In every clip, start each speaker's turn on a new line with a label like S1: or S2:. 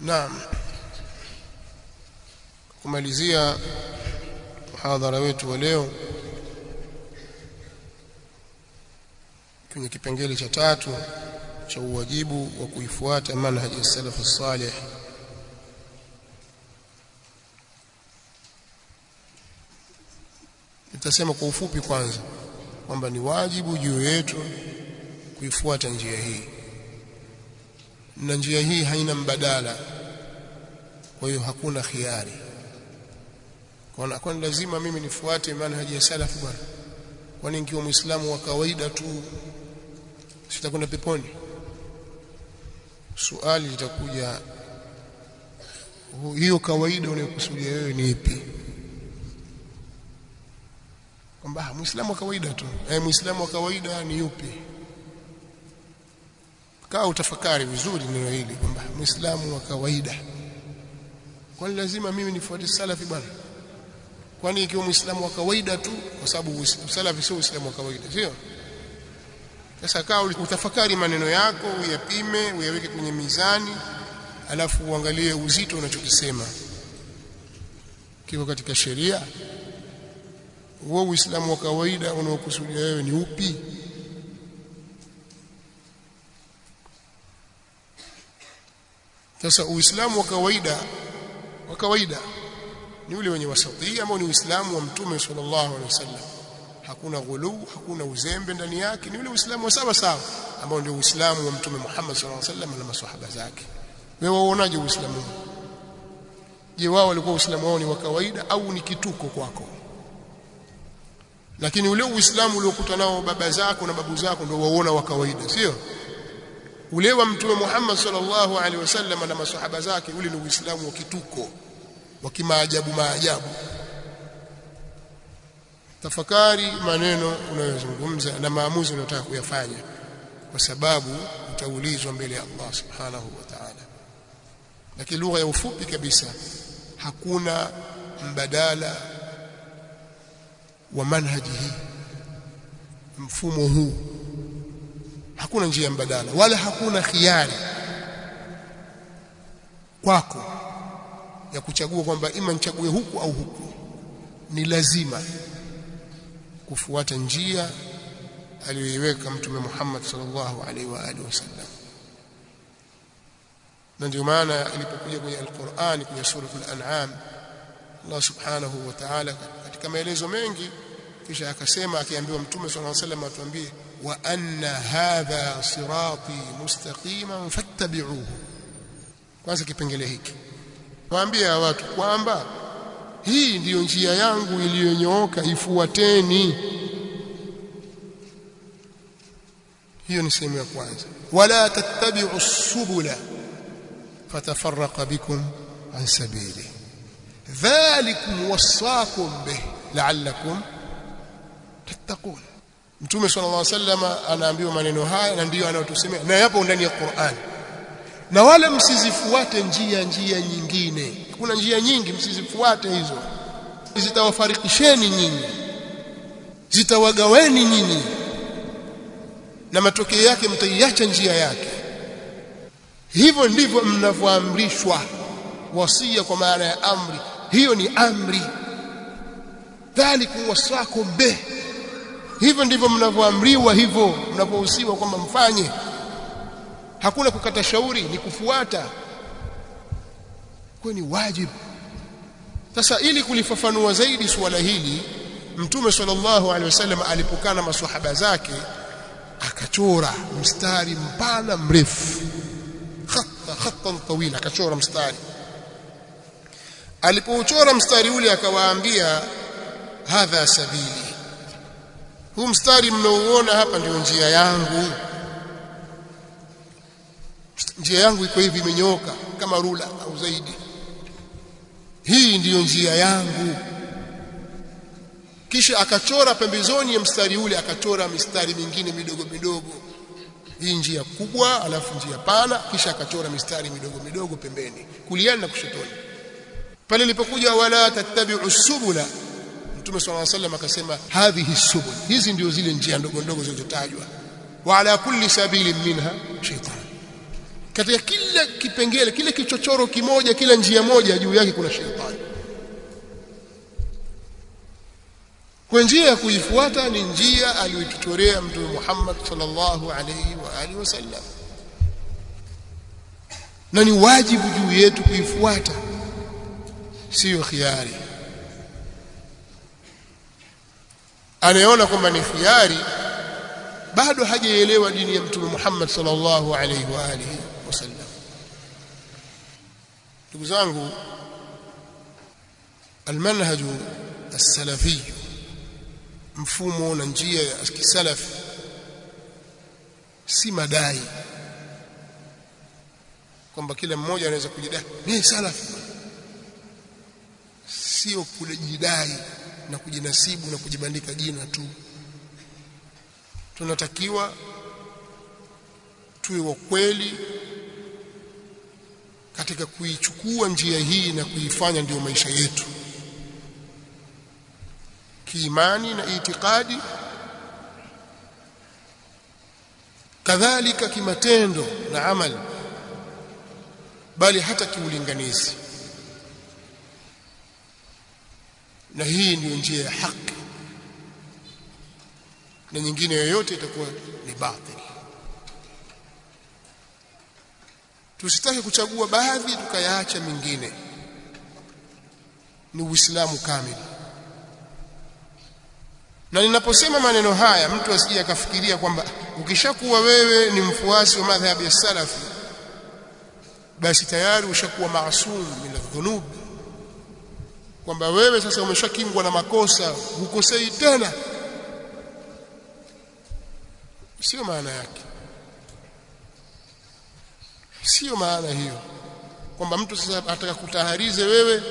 S1: Naam. Kumalizia muhadhara wetu wa leo kwenye kipengele cha tatu cha uwajibu wa kuifuata manhaji ya salafu salih nitasema kwa ufupi kwanza kwamba ni wajibu juu yetu kuifuata njia hii na njia hii haina mbadala. Kwa hiyo hakuna khiari. Kwa kwani lazima mimi nifuate manhaji ya salafu bwana? Kwani nikiwa muislamu wa kawaida tu sitakwenda peponi? Swali litakuja hiyo kawaida unayokusudia wewe ni ipi? Kwamba muislamu wa kawaida tu. Eh muislamu wa kawaida ni yupi kaa utafakari vizuri neno hili kwamba muislamu wa kawaida. Kwani lazima mimi nifuate salafi bwana? Kwani ikiwa muislamu wa kawaida tu kwa sababu salafi sio uislamu wa kawaida sio? Sasa kaa utafakari maneno yako uyapime uyaweke kwenye mizani alafu uangalie uzito unachokisema. Kiko katika sheria? Huo uislamu wa kawaida unaokusudia wewe ni upi sasa uislamu wa kawaida wa kawaida ni ule wenye wasatii ambao ni uislamu wa mtume sallallahu alaihi wasallam. Hakuna ghulu hakuna uzembe ndani yake ni ule uislamu wa sawa sawa ambao ndio uislamu wa mtume Muhammad sallallahu alaihi wasallam na maswahaba zake. Wewe waonaje uislamu je wao walikuwa uislamu wao ni wa kawaida au ni kituko kwako? Lakini ule uislamu uliokuta nao baba zako na babu zako ndio waona wa kawaida sio ule wa mtume Muhammad sallallahu alaihi wasallam na masahaba zake ule ni uislamu wa kituko wa kimaajabu maajabu. Tafakari maneno unayozungumza na maamuzi unayotaka kuyafanya kwa sababu utaulizwa mbele ya Allah subhanahu wa ta'ala. Lakini lugha ya ufupi kabisa hakuna mbadala wa manhaji hii mfumo huu hakuna njia mbadala wala hakuna khiari kwako ya kuchagua kwamba ima nichague huku au huku. Ni lazima kufuata njia aliyoiweka mtume Muhammad sallallahu alaihi wa alihi wasallam. Na ndio maana ilipokuja kwenye Al-Qur'an kwenye sura Al-An'am Allah subhanahu wa ta'ala katika maelezo mengi kisha akasema akiambiwa mtume sallallahu alaihi wasallam atuambie anna hadha sirati mustaqiman fattabi'uhu kwanza kipengele hiki waambia watu kwamba hii ndiyo njia yangu iliyonyooka ifuateni hiyo ni sehemu ya kwanza wala tattabi'u subula fatafarraqa bikum an sabili dhalikum wasaakum bih la'allakum tattaqun Mtume sallallahu alaihi wasallam anaambiwa maneno haya na ndiyo anayotusemea. Na yapo ndani ya Qur'an. Na wale msizifuate njia njia nyingine. Kuna njia nyingi msizifuate hizo. Zitawafarikisheni nyinyi. Zitawagaweni nyinyi. Na matokeo yake mtaiacha njia yake. Hivyo ndivyo mnavyoamrishwa. Wasia kwa maana ya amri. Hiyo ni amri. Dhalikum wasakum bih hivyo ndivyo mnavyoamriwa hivyo mnavyohusiwa kwamba mfanye. Hakuna kukata shauri ni kufuata. Kwa ni wajibu. Sasa ili kulifafanua zaidi suala hili mtume sallallahu alaihi wasallam alipokana maswahaba zake akachora mstari mpana mrefu. Khatta khattan tawila akachora mstari. Alipouchora mstari ule akawaambia hadha sabili huu mstari mnaouona hapa ndio njia yangu. Njia yangu iko hivi imenyooka kama rula au zaidi. Hii ndiyo njia yangu. Kisha akachora pembezoni ya mstari ule akachora mistari mingine midogo midogo. Hii njia kubwa alafu njia pana kisha akachora mistari midogo midogo pembeni kuliani na kushotoni. Pale ilipokuja wala tattabi'u subula Mtume swalla sallam akasema hadhihi subul. Hizi ndio zile njia ndogo ndogo zilizotajwa. Wa ala kulli sabilin minha shaytan. Katika kila kipengele kile kichochoro kimoja kila njia moja juu yake kuna shaytan. Kwa njia ya kuifuata ni njia aliyotutorea mtume Muhammad sallallahu alayhi wa alihi wasallam. Na ni wajibu juu yetu kuifuata. Sio khiari anayeona kwamba ni khiari bado hajaelewa dini ya mtume Muhammad sallallahu alayhi wa alihi wasallam ndugu zangu almanhaju as-salafi mfumo na njia ya kisalafi si madai kwamba kila mmoja anaweza kujidai. Mimi salafi. Sio kujidai na kujinasibu na kujibandika jina tu. Tunatakiwa tuwe wa kweli katika kuichukua njia hii na kuifanya ndiyo maisha yetu. Kiimani na itikadi. Kadhalika kimatendo na amali bali hata kiulinganizi na hii ndiyo njia ya haki. Na nyingine yoyote itakuwa ni batili tusitaki kuchagua baadhi tukayaacha mingine. Ni uislamu kamili. Na ninaposema maneno haya mtu asije akafikiria kwamba ukishakuwa wewe ni mfuasi wa madhhabi ya salafi basi tayari ushakuwa maasum min adh-dhunub kwamba wewe sasa umeshakingwa na makosa hukosei tena. Sio maana yake. Sio maana hiyo kwamba mtu sasa ataka kutaharize wewe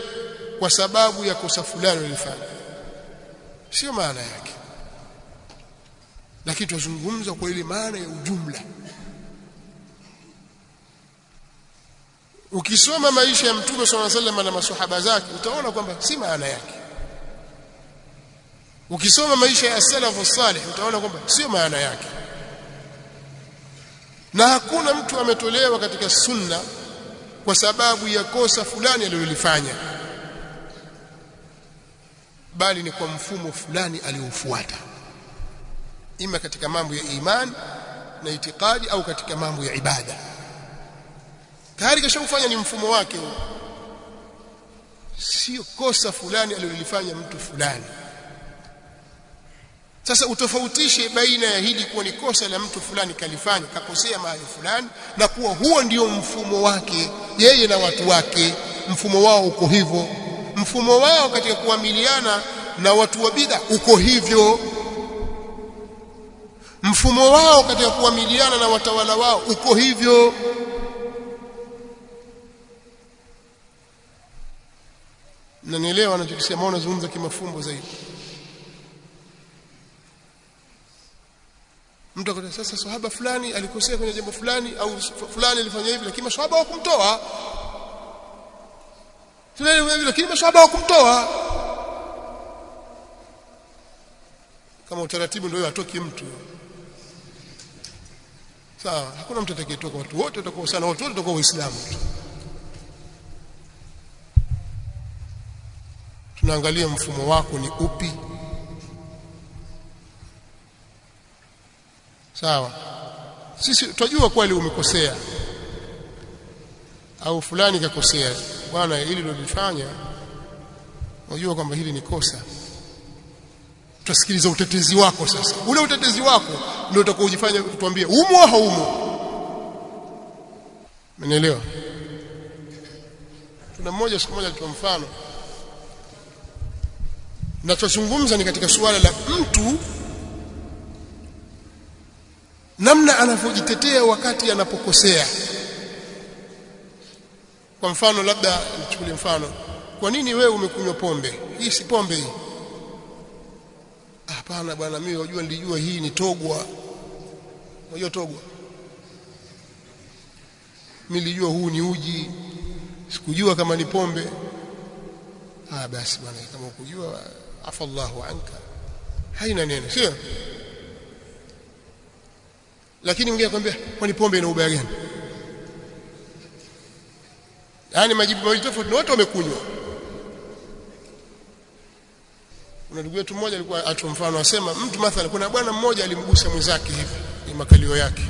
S1: kwa sababu ya kosa fulani ulifanya. Sio maana yake. Lakini tuzungumza kwa ile maana ya ujumla ukisoma maisha ya mtume swalla sallam na maswahaba zake utaona kwamba si maana yake. Ukisoma maisha ya salafu salih utaona kwamba sio maana yake. Na hakuna mtu ametolewa katika sunna kwa sababu ya kosa fulani alilolifanya. Bali ni kwa mfumo fulani aliofuata ima katika mambo ya imani na itikadi au katika mambo ya ibada tayari kashaufanya ni mfumo wake huo. Sio kosa fulani alilolifanya mtu fulani. Sasa utofautishe baina ya hili kuwa ni kosa la mtu fulani kalifanya kakosea mahali fulani na kuwa huo ndio mfumo wake yeye na watu wake. Mfumo wao uko hivyo. Mfumo wao katika kuamiliana na watu wa bid'a uko hivyo. Mfumo wao katika kuamiliana na watawala wao uko hivyo na nielewa anachokisema au nazungumza kimafumbo zaidi. Mtu akasema sasa sahaba fulani alikosea kwenye jambo fulani au fulani alifanya hivi lakini maswahaba hawakumtoa. Fulani hivi lakini maswahaba hawakumtoa. Kama utaratibu ndio atoki mtu. Sawa hakuna mtu atakayetoka. Watu wote watakuwa sana watu wote watakuwa waislamu tu tunaangalia mfumo wako ni upi. Sawa. Sisi tunajua kweli umekosea. Au fulani kakosea. Bwana hili lolifanya unajua kwamba hili ni kosa. Tutasikiliza utetezi wako sasa. Ule utetezi wako ndio utakaojifanya tuambie umo au haumo? Umenielewa? Tuna mmoja siku moja alitoa mfano. Ninachozungumza ni katika suala la mtu namna anavyojitetea wakati anapokosea. Kwa mfano labda nichukulie mfano. Kwa nini wewe umekunywa pombe? Hii si pombe hii. Hapana bwana mimi wajua nilijua hii ni togwa. Unajua togwa? nilijua huu ni uji sikujua kama ni pombe ah basi bwana kama ukujua afallahu anka. Haina neno sio? Lakini mwingine akwambia kwani pombe ina ubaya gani? Yani majibu mawili tofauti na watu wamekunywa. Kuna ndugu yetu mmoja alikuwa atoa mfano asema mtu mathalan kuna bwana mmoja alimgusa mwenzake hivi ni makalio yake.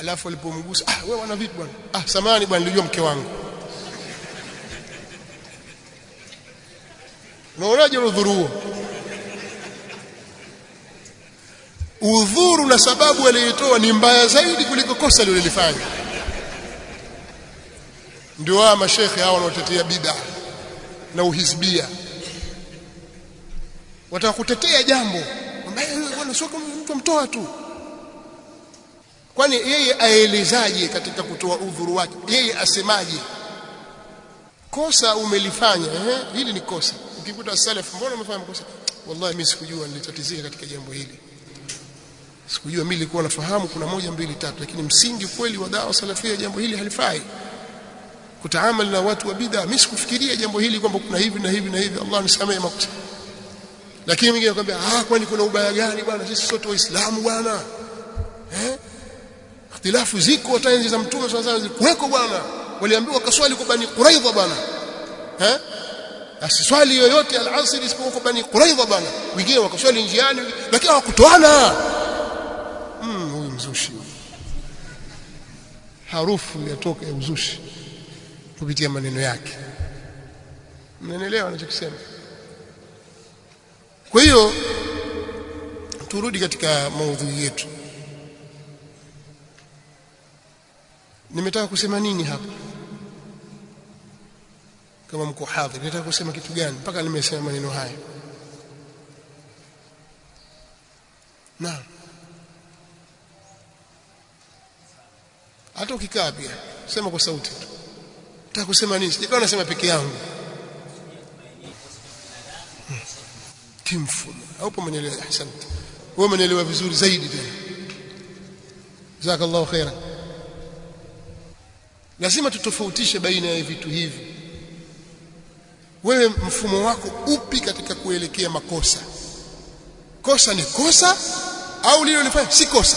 S1: Alafu alipomgusa ah wewe wana vipi bwana? Ah samani bwana nilijua mke wangu unaonaje udhuru huo? Udhuru na sababu aliyotoa ni mbaya zaidi kuliko kosa alilolifanya. Ndio hawa mashekhe hawa wanaotetea bid'a na uhizbia. Wataka kutetea jambo. Bwana sio kama mtu mtoa tu. Kwani yeye aelezaje katika kutoa udhuru wake? Yeye asemaje? Kosa umelifanya eh hili ni kosa ukikuta salaf mbona umefanya makosa? Wallahi mimi sikujua nilitatizika katika jambo hili. Sikujua mimi nilikuwa nafahamu kuna moja mbili tatu lakini msingi kweli wa dawa salafia jambo hili halifai. Kutaamali na watu wa bid'a mimi sikufikiria jambo hili kwamba kuna hivi na hivi na hivi. Allah nisamehe makosa. Lakini mwingine akwambia ah kwani kuna ubaya gani bwana sisi sote waislamu bwana? Eh? Ikhtilafu ziko hata enzi za mtume sallallahu alaihi wasallam kuweko bwana. Waliambiwa kaswali kwa bani quraidha bwana. Eh asiswali yoyote al-asr isipokuwa bani quraidha bwana. Wengine wakaswali njiani lakini hawakutoana. Mm huyu mzushi. Harufu yatoka ya uzushi kupitia maneno yake. Mnaelewa anachokisema? Kwa hiyo turudi katika maudhui yetu. Nimetaka kusema nini hapa kama mko hadhir nataka kusema kitu gani? Mpaka nimesema maneno haya na hata ukikaa pia sema kwa sauti tu. Nataka kusema nini? Sijakaa nasema peke yangu. Kimfu au umenielewa? Ahsante wewe umenielewa vizuri zaidi tena. Jazakallahu khairan. Lazima tutofautishe baina ya vitu hivi wewe mfumo wako upi katika kuelekea makosa? Kosa ni kosa au lile ulifanya si kosa?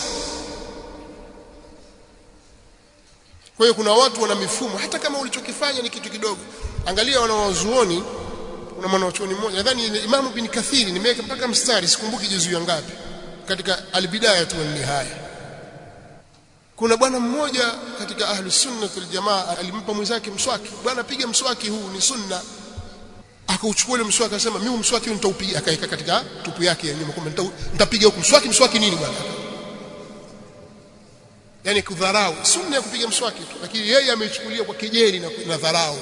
S1: Kwa hiyo kuna watu wana mifumo hata kama ulichokifanya ni kitu kidogo. Angalia wanawazuoni kuna mwanachuoni mmoja nadhani Imam bin Kathiri nimeweka mpaka mstari sikumbuki juzu ya ngapi katika albidaya tu nihaya kuna bwana mmoja katika ahlus sunna wal jamaa alimpa mwenzake mswaki. Bwana piga mswaki huu ni sunna akauchukua ile mswaki akasema mimi mswaki nitaupiga. Akaeka katika tupu yake ya nyuma kwamba nitapiga huko mswaki mswaki nini bwana? Yani kudharau sunna ya kupiga mswaki tu lakini yeye ameichukulia kwa kejeli na, na dharau.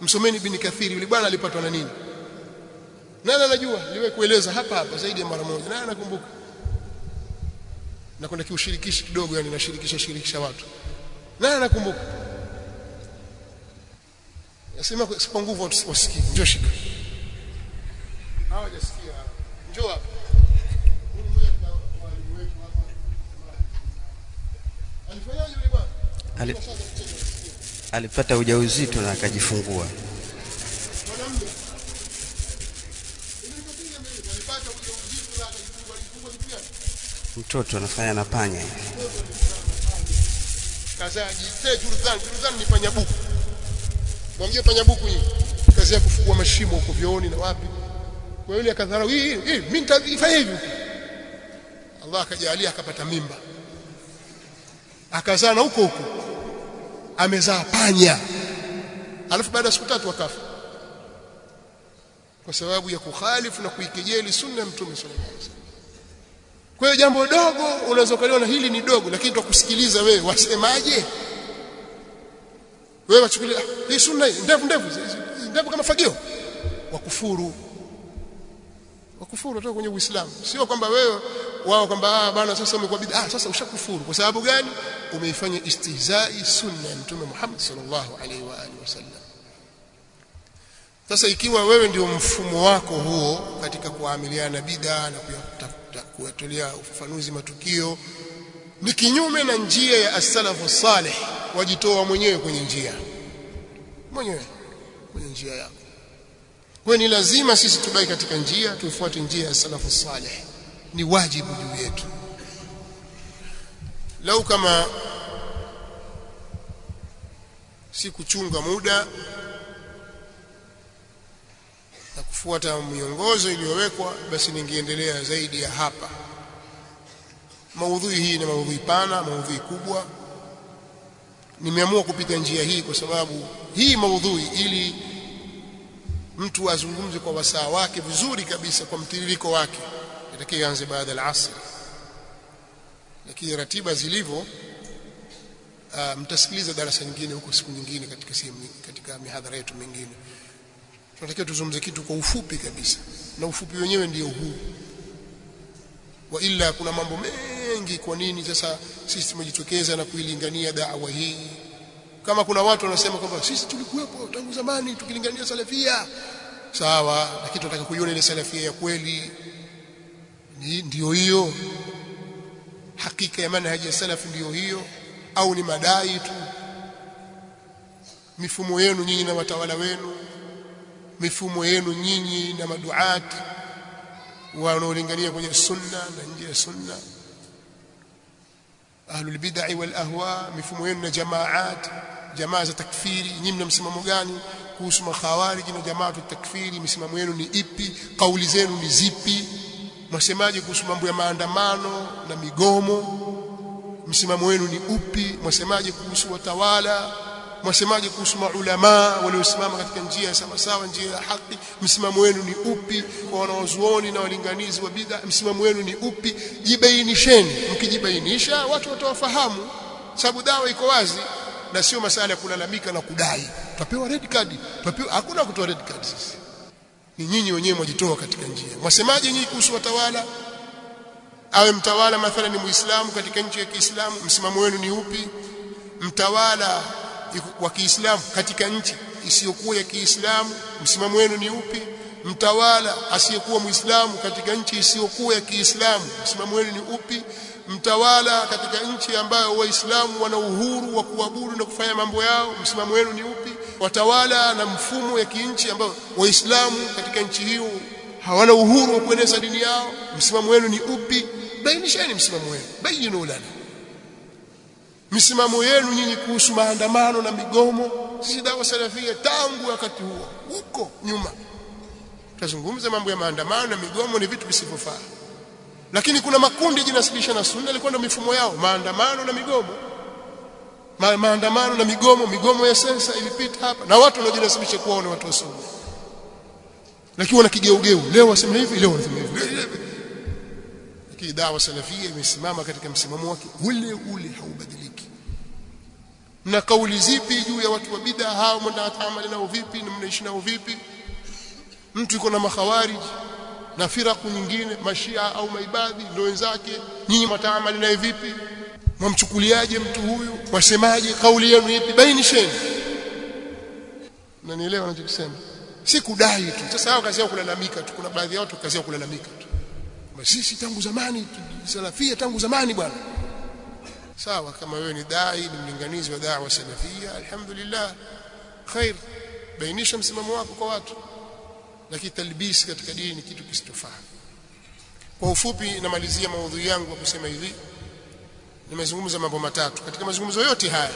S1: Msomeni bin kathiri yule bwana alipatwa na nini? Nani anajua? Niwe kueleza hapa hapa zaidi ya mara moja. Nani anakumbuka? Na kwenda kiushirikishi kidogo yani nashirikisha shirikisha watu. Nani anakumbuka nasema kwa nguvu wasikie njoo shika hawajasikia. Njoo hapa. Alifanyaje yule bwana
S2: Ali, alipata ujauzito na akajifungua. Mtoto anafanya na panya.
S1: Kazaji, yake Jurudhan Jurudhan ni panya buku mwambie panya buku hii. Kazi ya kufungua mashimo huko vyooni na wapi. Kwa yule akadharau hii hii mimi nitafanya hivi. Allah akajalia akapata mimba. Akazaa na huko huko. Amezaa panya. Alafu baada ya siku tatu akafa. Kwa sababu ya kukhalifu na kuikejeli sunna ya mtume sallallahu alaihi wasallam. Kwa hiyo jambo dogo unaweza ukaliona hili ni dogo lakini tutakusikiliza wewe wasemaje wewe wachukulia hii sunna hii ndevu ndevu ndevu kama fagio. Wakufuru. Wakufuru toka kwenye Uislamu. Sio kwamba wewe wao kwamba ah bana sasa umekuwa bid'a ah sasa ushakufuru. Kwa sababu gani? Umeifanya istihzai sunna ya mtume Muhammad sallallahu alaihi wa alihi wasallam. Sasa ikiwa wewe ndio mfumo wako huo katika kuamiliana na bid'a na kuyatolea ufafanuzi matukio ni kinyume na njia ya as-salafu salih wajitoa mwenyewe kwenye njia. Mwenyewe kwenye njia yako. Kwa ni lazima sisi tubaki katika njia tufuate njia ya salafu saleh ni wajibu juu yetu. Lau kama si kuchunga muda na kufuata miongozo iliyowekwa basi ningeendelea zaidi ya hapa. Maudhui hii ni maudhui pana maudhui kubwa nimeamua kupita njia hii kwa sababu hii maudhui ili mtu azungumze kwa wasaa wake vizuri kabisa kwa mtiririko wake. Itakiwa anze baada ya asr lakini ratiba zilivyo uh, mtasikiliza darasa nyingine huko siku nyingine katika sehemu katika mihadhara yetu mingine. Tunatakiwa tuzungumze kitu kwa ufupi kabisa. Na ufupi wenyewe ndio huu. Wa ila kuna mambo mengi kwa nini sasa sisi tumejitokeza na kuilingania da'wa hii? Kama kuna watu wanasema kwamba sisi tulikuwepo tangu zamani tukilingania salafia. Sawa lakini tunataka kuiona ile salafia ya kweli. Ndiyo hiyo. Hakika ya manhaji ya salaf ndiyo hiyo. Au ni madai tu? Mifumo yenu nyinyi na watawala wenu. Mifumo yenu nyinyi na maduati wanaolingania kwenye sunna na nje ya sunna ahlul bid'ah wal mifumo yenu na jamaat jamaa za takfiri nyinyi mna msimamo gani kuhusu makhawariji na jamaa za takfiri? Misimamo yenu ni ipi? Kauli zenu ni zipi? Mwasemaje kuhusu mambo ya maandamano na migomo? Msimamo wenu ni upi? Mwasemaje kuhusu watawala mwasemaje kuhusu maulamaa waliosimama katika njia ya sawasawa njia ya haki? Msimamo wenu ni upi kwa wanaozuoni na walinganizi wa bidha msimamo wenu ni upi? Jibainisheni. Mkijibainisha watu watawafahamu. Sababu dawa iko wazi na sio masala ya kulalamika na kudai. Tutapewa red card. Tutapewa hakuna kutoa red card sisi. Ni nyinyi wenyewe mwajitoa katika njia. Mwasemaje nyinyi kuhusu watawala? Awe mtawala mathalan ni muislamu katika nchi ya Kiislamu msimamo wenu ni upi? Mtawala wa Kiislamu katika nchi isiyokuwa ya Kiislamu. Msimamo wenu ni upi? Mtawala asiyekuwa muislamu katika nchi isiyokuwa ya Kiislamu msimamo wenu ni upi? Mtawala katika nchi ambayo waislamu wana uhuru wa kuabudu na kufanya mambo yao msimamo wenu ni upi? Watawala na mfumo ya kinchi ambao waislamu katika nchi hiyo hawana uhuru wa kueneza dini yao msimamo wenu ni upi? Bainisheni msimamo wenu bayinu lana misimamo yenu nyinyi kuhusu maandamano na migomo. Sisi dawa salafia tangu wakati huo huko nyuma. Tutazungumza mambo ya maandamano na migomo ni vitu visivyofaa. Lakini kuna makundi jinasibisha na sunna ilikuwa ndio mifumo yao. Maandamano na migomo. Ma, maandamano na migomo migomo ya sensa ilipita hapa na watu wanaojinasibisha kuwa ni watu wa sunna lakini wana kigeugeu. Leo wasema hivi leo wanasema hivi lakini dawa salafia imesimama katika msimamo wake. Ule ule haubadiliki. Na kauli zipi juu ya watu wa bid'a? Hao mnataamali nao vipi? Na mnaishi nao vipi? Mtu yuko na makhawarij na firaku nyingine mashia au maibadhi ndio wenzake. Nyinyi mtaamali naye vipi? Mwamchukuliaje mtu huyu? Wasemaje kauli yenu ipi? Bainisheni. Na nielewa anachosema si kudai tu. Sasa hao kazi yao kulalamika tu. Kuna baadhi ya watu kazi yao kulalamika tu sisi tangu zamani salafia tangu zamani bwana. Sawa kama wewe ni dai ni mlinganizi wa da'wa salafia alhamdulillah khair. Bainisha msimamo wako kwa watu. Lakini talbis katika dini ni kitu kisichofaa kwa ufupi namalizia maudhui yangu kwa kusema hivi. Nimezungumza mambo matatu. Katika mazungumzo yote haya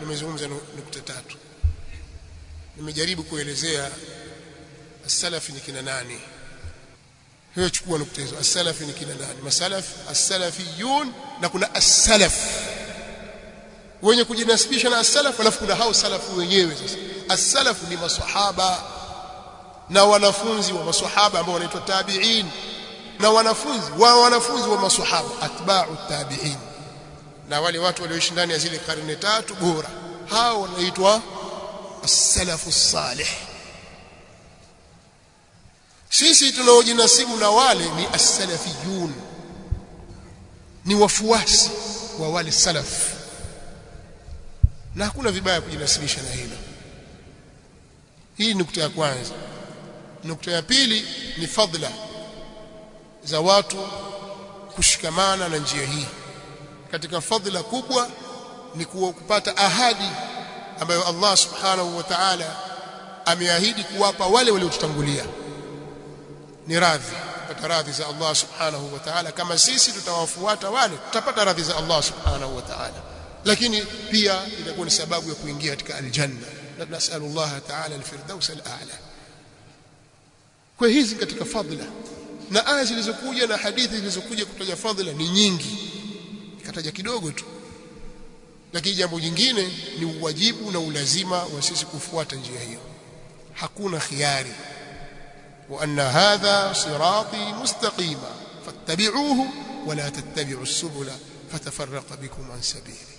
S1: nimezungumza nukta tatu. Nimejaribu kuelezea as-salafi ni kina nani hiyo chukua nukta hizo. As-salafi ni kina nani? Masalaf as-salafiyun na kuna as-salaf. Wenye kujinasibisha na as-salaf alafu kuna hao salafu wenyewe sasa. As-salaf ni maswahaba na wanafunzi wa maswahaba ambao wanaitwa tabi'in. Na wanafunzi wa wanafunzi wa maswahaba atba'u tabi'in. Na wale watu walioishi ndani ya zile karne tatu bora hao wanaitwa as-salafu salih sisi tunaojinasibu na wale ni as-salafiyun. Ni wafuasi wa wale salaf. Na hakuna vibaya kujinasibisha na hilo. Hii nukta ya kwanza. Nukta ya pili ni fadla za watu kushikamana na njia hii. Katika fadla kubwa ni kupata ahadi ambayo Allah subhanahu wa ta'ala ameahidi kuwapa wale waliotutangulia ni radhi. Tutapata radhi za Allah subhanahu wa ta'ala. Kama sisi tutawafuata wale tutapata radhi za Allah subhanahu wa ta'ala. Lakini pia itakuwa ni sababu ya kuingia katika aljanna. Na nasallallahu ta'ala alfirdaus al'ala. Kwa hizi katika fadhila. Na aya zilizokuja na hadithi zilizokuja kutaja fadhila ni nyingi. Ikataja kidogo tu. Lakini jambo jingine ni uwajibu na ulazima wa sisi kufuata njia hiyo. Hakuna khiari wa هذا صراطي مستقيما. فاتبعوه ولا تتبعوا السبل فتفرق بكم عن sabili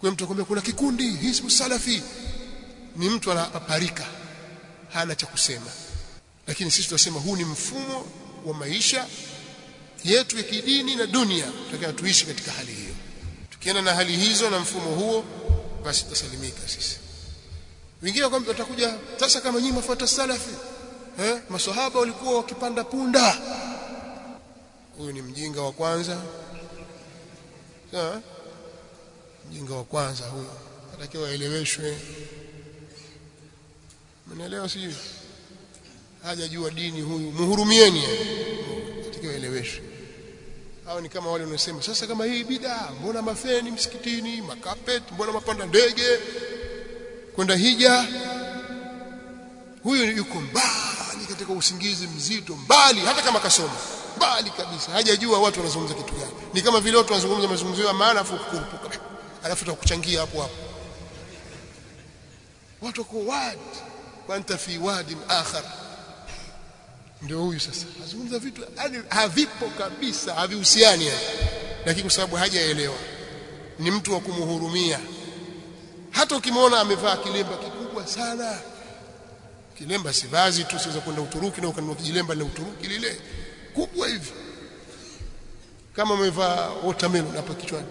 S1: kwa mtu akwambia kuna kikundi hizbu salafi. Ni mtu anapaparika hana cha kusema. Lakini sisi tunasema huu ni mfumo wa maisha yetu ya kidini na dunia tutakayo tuishi katika hali hiyo. Tukienda na hali hizo na mfumo huo basi tutasalimika sisi. Wengine watakuja sasa kama nyinyi mafuata salafi eh maswahaba walikuwa wakipanda punda. Huyu ni mjinga wa kwanza. Sawa mjinga wa kwanza huyu. Atakiwa aeleweshwe. Mnaelewa sijui? Hajajua dini huyu. Muhurumieni atakiwa aeleweshwe. Hao ni kama wale wanaosema sasa kama hii bid'a mbona mafeni msikitini makapet mbona mapanda ndege? Kwenda hija. Huyu yuko mbali katika usingizi mzito mbali hata kama kasoma mbali kabisa. Hajajua watu wanazungumza kitu gani. Ni kama vile watu wanazungumza mazungumzo ya maana afu kukurupuka. Alafu tutakuchangia hapo hapo. Watu kwa wad wa anta fi wadin akhar. Ndio huyu sasa. Azungumza vitu yani havipo kabisa havihusiani lakini kwa sababu hajaelewa ni mtu wa kumhurumia hata ukimwona amevaa kilemba kikubwa sana kilemba si vazi tu siweza kwenda Uturuki na ukanunua kijilemba la Uturuki lile. Kubwa hivi. Kama umevaa watermelon hapa kichwani.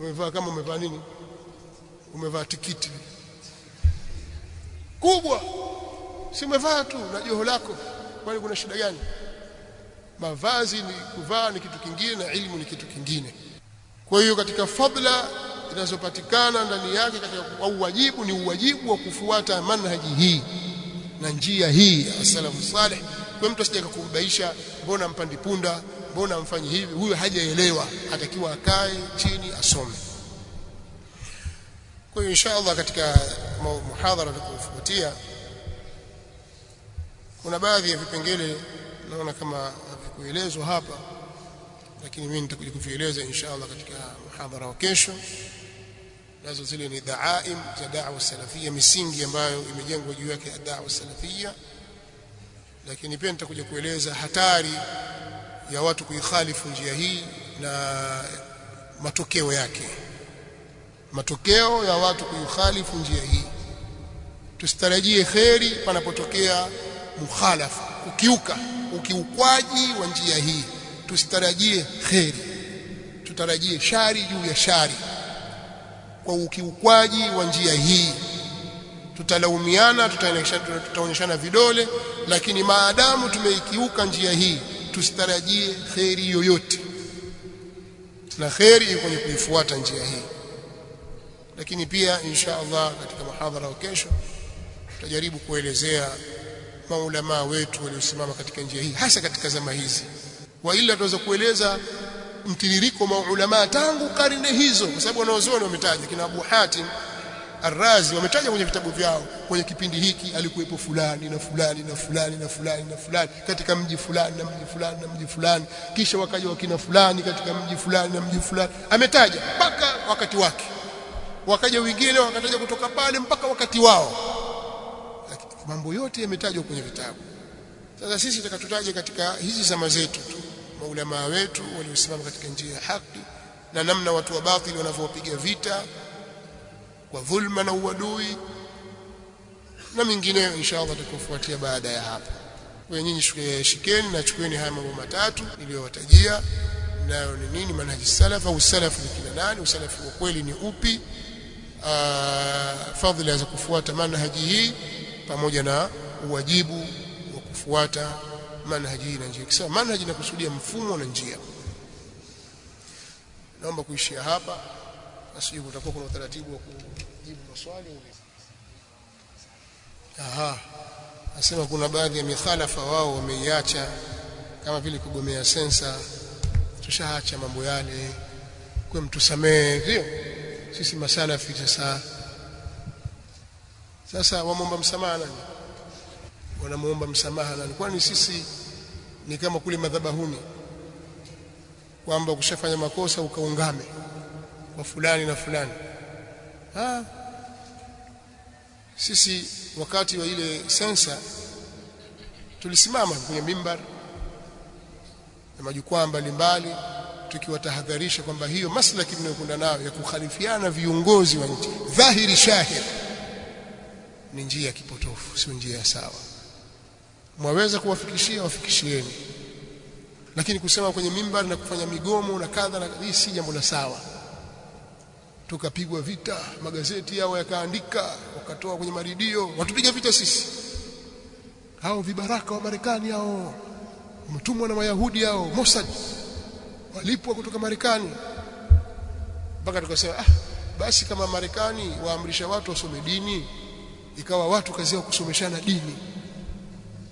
S1: Umevaa kama umevaa nini? Umevaa tikiti. Kubwa. Si umevaa tu na joho lako. Kwani kuna shida gani? Mavazi ni kuvaa ni kitu kingine na ilmu ni kitu kingine. Kwa hiyo katika fadla zinazopatikana ndani yake katika au wajibu ni uwajibu wa kufuata manhaji hii na njia hii ya salafu salih kwa mtu asije kukubaisha mbona mpandi punda mbona mfanye hivi? Huyo hajaelewa. Atakiwa akae chini asome. Kwa hiyo inshallah katika muhadhara tutakayofuatia kuna baadhi ya vipengele naona kama havikuelezwa hapa lakini mimi nitakuja kuvieleza inshallah katika muhadhara wa kesho nazo zile ni daaim za da'wa salafia misingi ambayo imejengwa juu yake ya da'wa salafia lakini pia nitakuja kueleza hatari ya watu kuikhalifu njia hii na matokeo yake. Matokeo ya watu kuikhalifu njia hii tusitarajie kheri panapotokea mukhalafa ukiuka ukiukwaji wa njia hii. Tusitarajie kheri tutarajie shari juu ya shari kwa ukiukwaji wa njia hii. Tutalaumiana tutaonyeshana vidole lakini maadamu tumeikiuka njia hii tusitarajie kheri yoyote. Na kheri iko kwenye kuifuata njia hii. Lakini pia insha Allah katika mahadhara wa kesho tutajaribu kuelezea maulama wetu waliosimama katika njia hii hasa katika zama hizi. Wa ila tunaweza kueleza mtiririko maulama tangu karne hizo kwa sababu wanaozoni wametaja kina Abu Hatim Ar-Razi wametaja kwenye vitabu vyao kwenye kipindi hiki alikuwepo fulani na fulani na fulani na fulani na fulani katika mji fulani na mji fulani na mji fulani kisha wakaja wakina fulani katika mji fulani na mji fulani. Ametaja mpaka wakati wake. Wakaja wengine wakataja kutoka pale mpaka wakati wao. Mambo yote yametajwa kwenye vitabu. Sasa sisi tutakatutaje katika hizi zama zetu tu maulama wetu waliosimama katika njia ya haki na namna watu wa batili wanavyopiga vita kwa dhulma na uadui na mingineyo inshallah tutakufuatia baada ya hapo. Kwa nyinyi shikeni na chukueni haya mambo matatu niliyowatajia. Nayo ni nini? Manhaji salaf au salafu ni kina nani? Usalafu wa kweli ni upi? Fadhila za kufuata manhaji hii pamoja na uwajibu wa kufuata manhaji na njia. Kisa manhaji nakusudia mfumo na njia. Naomba kuishia hapa basi kutakuwa kuna utaratibu wa kujibu maswali. Aha nasema kuna baadhi ya mikhalafa wao wameiacha kama vile kugomea sensa tushaacha mambo yale kwa mtusamee ndio sisi masalafi sasa. Sasa wamomba msamaha nani wanamuomba msamaha nani? Kwani sisi ni kama kule madhabahuni kwamba ukishafanya makosa ukaungame kwa fulani na fulani. Ha? sisi wakati wa ile sensa tulisimama kwenye mimbar na majukwaa mbalimbali tukiwatahadharisha kwamba hiyo maslaki mnayokwenda nayo ya kukhalifiana viongozi wa nchi dhahiri shahir ni njia ya kipotofu sio njia ya sawa mwaweza kuwafikishia wafikishieni. Lakini kusema kwenye mimbar na kufanya migomo na kadha na hii si jambo la sawa. Tukapigwa vita magazeti yao yakaandika wakatoa kwenye maridio watupiga vita sisi. Hao vibaraka wa Marekani hao mtumwa na Wayahudi hao Mossad walipwa kutoka Marekani. Mpaka tukasema ah basi kama Marekani waamrisha watu wasome dini ikawa watu kazi yao kusomeshana dini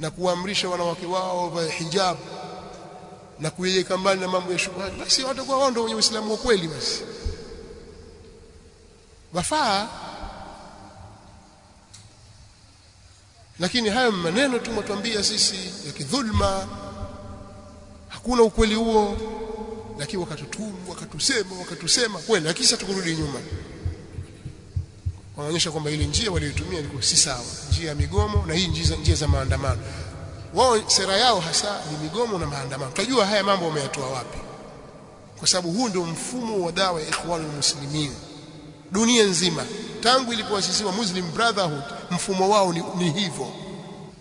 S1: na kuamrisha wanawake wao wa hijab na kuiweka mbali na mambo ya shughuli basi watakuwa wao ndio wenye Uislamu wa kweli basi. Wafaa. Lakini hayo maneno tu mtuambia sisi ya kidhulma. Hakuna ukweli huo. Lakini wakatutumu wakatusema wakatusema. Kweli lakini sasa tukurudi nyuma wanaonyesha kwamba ile njia walioitumia ilikuwa si sawa. Njia ya migomo na hii njia, njia za maandamano. Wao sera yao hasa ni migomo na maandamano. Tutajua haya mambo wameyatoa wapi? Kwa sababu huu ndio mfumo wa dawa ya ikhwanul muslimin. Dunia nzima. Tangu ilipoasisiwa Muslim Brotherhood mfumo wao ni, ni hivyo.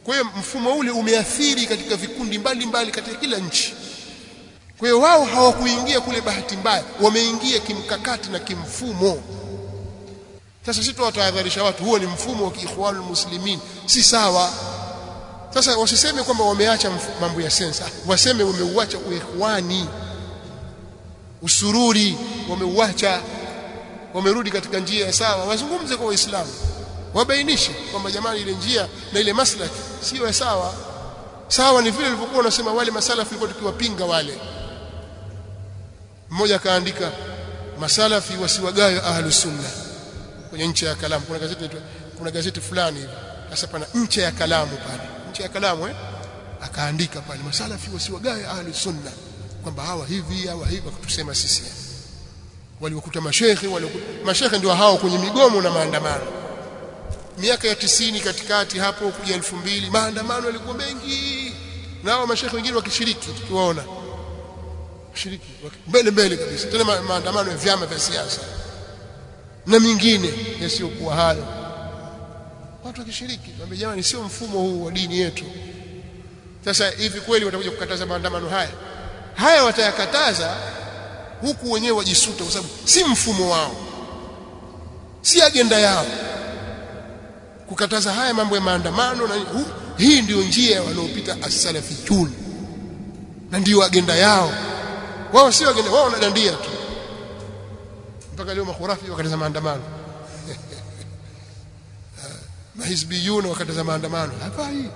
S1: Kwa hiyo mfumo ule umeathiri katika vikundi mbalimbali mbali katika kila nchi. Kwa hiyo wao hawakuingia kule bahati mbaya. Wameingia kimkakati na kimfumo sasa sisi tuwatahadharisha watu huo ni mfumo wa kiikhwanul muslimin. Si sawa. Sasa wasiseme kwamba wameacha mambo ya sensa. Waseme wameuacha uikhwani usururi wameuacha wamerudi katika njia ya sawa. Wazungumze kwa waislamu. Wabainishe kwamba jamani ile njia na ile maslaki sio ya sawa. Sawa ni vile walivyokuwa wanasema wale masalafi walikuwa tukiwapinga wale. Mmoja akaandika masalafi wasiwagayo ahlus sunna kwenye ncha ya kalamu. Kuna gazeti kuna gazeti fulani hivi. Sasa pana ncha ya kalamu pale. Ncha ya kalamu eh? Akaandika pale masalafi wasiwagae ahli sunna. Kwamba hawa hivi hawa hivi wakatusema sisi. Waliokuta mashehe waliokuta mashehe ndio hao kwenye migomo na maandamano. Miaka ya tisini katikati hapo kuja elfu mbili maandamano yalikuwa mengi. Nao mashehe wengine wakishiriki tukiwaona. Shiriki mbele mbele kabisa. Tena maandamano ya vyama vya siasa na mingine yasiyokuwa hayo. Watu wakishiriki kwamba jamani sio mfumo huu wa dini yetu. Sasa hivi kweli watakuja kukataza maandamano haya? Haya watayakataza huku wenyewe wajisuta kwa sababu si mfumo wao si agenda yao kukataza haya mambo ya maandamano na hu, hii ndiyo njia wanaopita as-salafiyun na ndiyo agenda yao. Wao sio agenda wao wanadandia tu mpaka leo makhurafi wakataza maandamano. Mahizbiyun wakataza maandamano. Hapa hii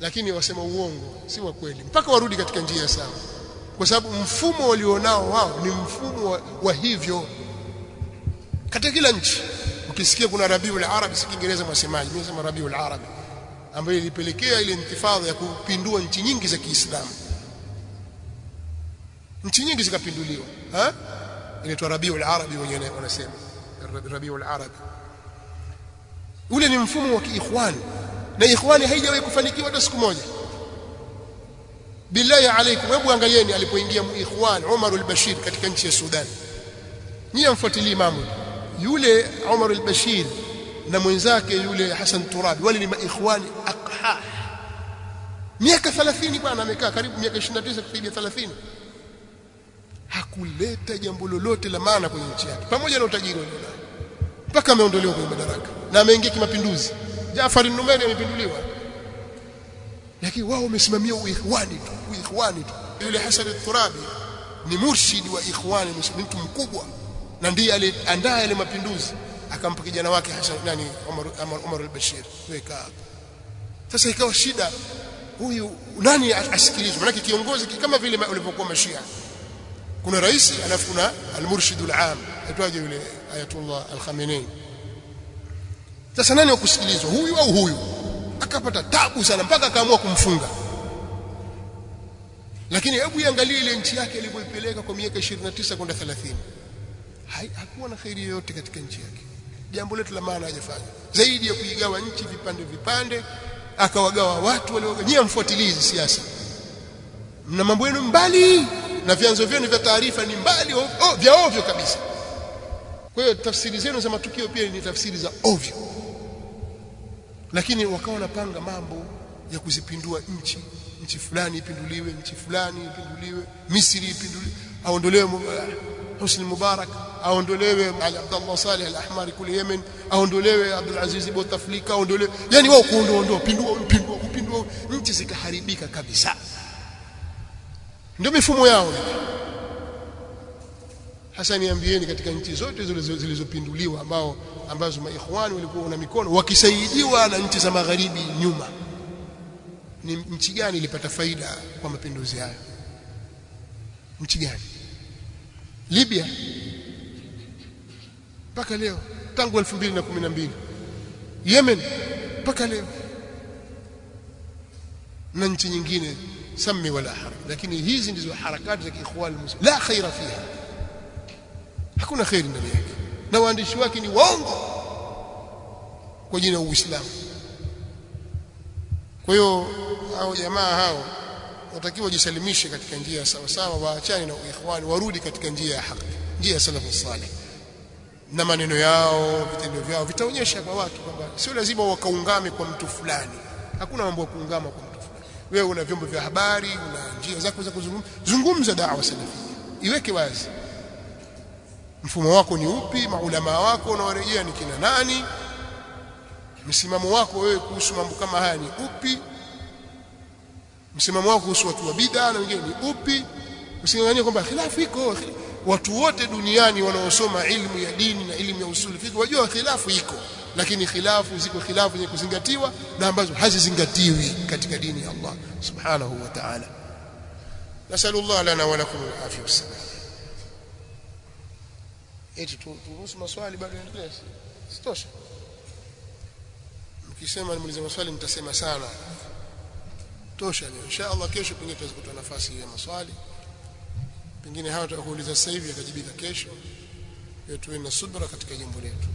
S1: lakini wasema uongo si wa kweli. Mpaka warudi katika njia sawa. Kwa sababu mfumo walionao wao ni mfumo wa, wa hivyo. Katika kila nchi ukisikia kuna Rabiul Arabi si Kiingereza mwasemaji mimi nasema Rabiul Arabi ambayo ilipelekea ile intifadha ya kupindua nchi nyingi za Kiislamu. Nchi nyingi zikapinduliwa ha inaitwa Rabiul Arabi wenyewe wanasema. Rabiul Arabi. Ule ni mfumo wa kiikhwani. Na ikhwani haijawahi kufanikiwa hata siku moja. Billahi alaikum hebu angalieni alipoingia muikhwan Umar al-Bashir katika nchi ya Sudan. Nyie mfuatilie mambo yule Umar al-Bashir na mwenzake yule Hassan Turabi wale ni maikhwani aqha miaka 30 bwana amekaa karibu miaka 29 kufikia 30 hakuleta jambo lolote la maana kwenye nchi yake. Pamoja na utajiri alionao mpaka ameondolewa kwenye madaraka. Na ameingia kimapinduzi. Jafar Numeri amepinduliwa. Lakini wao wamesimamia uikhwani tu uikhwani tu. Yule Hasan al-Turabi ni murshid wa ikhwani muslimin mtu mkubwa. Na ndiye aliandaa yale mapinduzi. Akampa kijana wake Hasan nani Umar Umar, Umar al-Bashir. Weka sasa ikawa shida huyu nani asikilizwe? Maana kiongozi kama vile ulivyokuwa mashia kuna rais alafu kuna al-murshid al-am aitwaje yule ayatullah al-khamenei? Sasa nani wa kusikilizwa huyu au huyu? Akapata tabu sana mpaka akaamua kumfunga. Lakini hebu iangalie ile nchi yake ilivyoipeleka kwa miaka 29 kwenda 30 hakuwa na khairi yoyote katika nchi yake. Jambo letu la maana hajafanya. Zaidi ya kuigawa nchi vipande vipande akawagawa watu walioganyia mfuatilizi siasa. Mna mambo yenu mbali na vyanzo vyenu vya taarifa ni mbali oh, vya ovyo kabisa. Kwa hiyo tafsiri zenu za matukio pia ni tafsiri za ovyo. Lakini wakawa wanapanga mambo ya kuzipindua nchi. Nchi fulani ipinduliwe nchi fulani ipinduliwe Misri ipinduliwe aondolewe Husni Mubarak aondolewe Ali Abdullah Saleh al-Ahmari kule Yemen aondolewe Abdul Aziz Bouteflika aondolewe. Yani wao kuondoa ondoa pindua pindua kupindua nchi zikaharibika kabisa ndio mifumo yao. Hasa niambieni katika nchi zote zilizopinduliwa ambao ambazo maikhwani walikuwa na mikono wakisaidiwa na nchi za magharibi nyuma ni nchi gani ilipata faida kwa mapinduzi hayo? Nchi gani? Libya. Mpaka leo tangu 2012 Yemen. Mpaka leo. Na nchi nyingine sami wala haram lakini hizi ndizo harakati za kiikhwan muslim la khaira fiha hakuna khairi ndani yake na waandishi wake ni waongo kwa jina la Uislamu kwa hiyo hao jamaa hao watakiwa wajisalimishe katika njia sawa sawa waachane na uikhwani warudi katika njia ya haki njia ya salafu salih na maneno yao vitendo vyao vitaonyesha kwa watu kwamba sio lazima wakaungame kwa mtu fulani hakuna mambo ya kuungama kwa wewe una vyombo vya habari una njia zako za kuzungumza. Zungumza da'wa salafia iweke wazi. Mfumo wako ni upi maulama wako unawarejea ni kina nani msimamo wako wewe kuhusu mambo kama haya ni upi msimamo wako kuhusu watu wa bid'a na wengine ni upi. Usinganganie kwamba khilafu iko. Watu wote duniani wanaosoma ilmu ya dini na ilmu ya usuli fiqh wajua khilafu iko lakini khilafu ziko khilafu zenye kuzingatiwa na ambazo hazizingatiwi katika dini ya Allah subhanahu wa ta'ala. Nasallallahu lana wa lakum al-afiyah wassalam eti turuhusu maswali bado endelee sitosha mkisema nimuulize maswali nitasema sana. Tosha leo. Inshallah kesho pengine tutaweza kutoa nafasi ya maswali. Pengine hawa tutakuuliza sasa hivi akajibika kesho. Yetu ina na subra katika jambo letu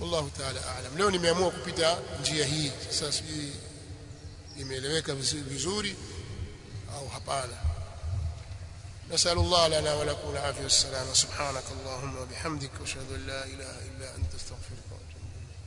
S1: wallahu ta'ala aalam leo nimeamua kupita njia hii. Sasa sijui imeeleweka vizuri au hapana. نسأل الله لنا ولكم العافية والسلامة سبحانك اللهم وبحمدك واشهد أن لا إله إلا أنت استغفرك وأتوب إليك.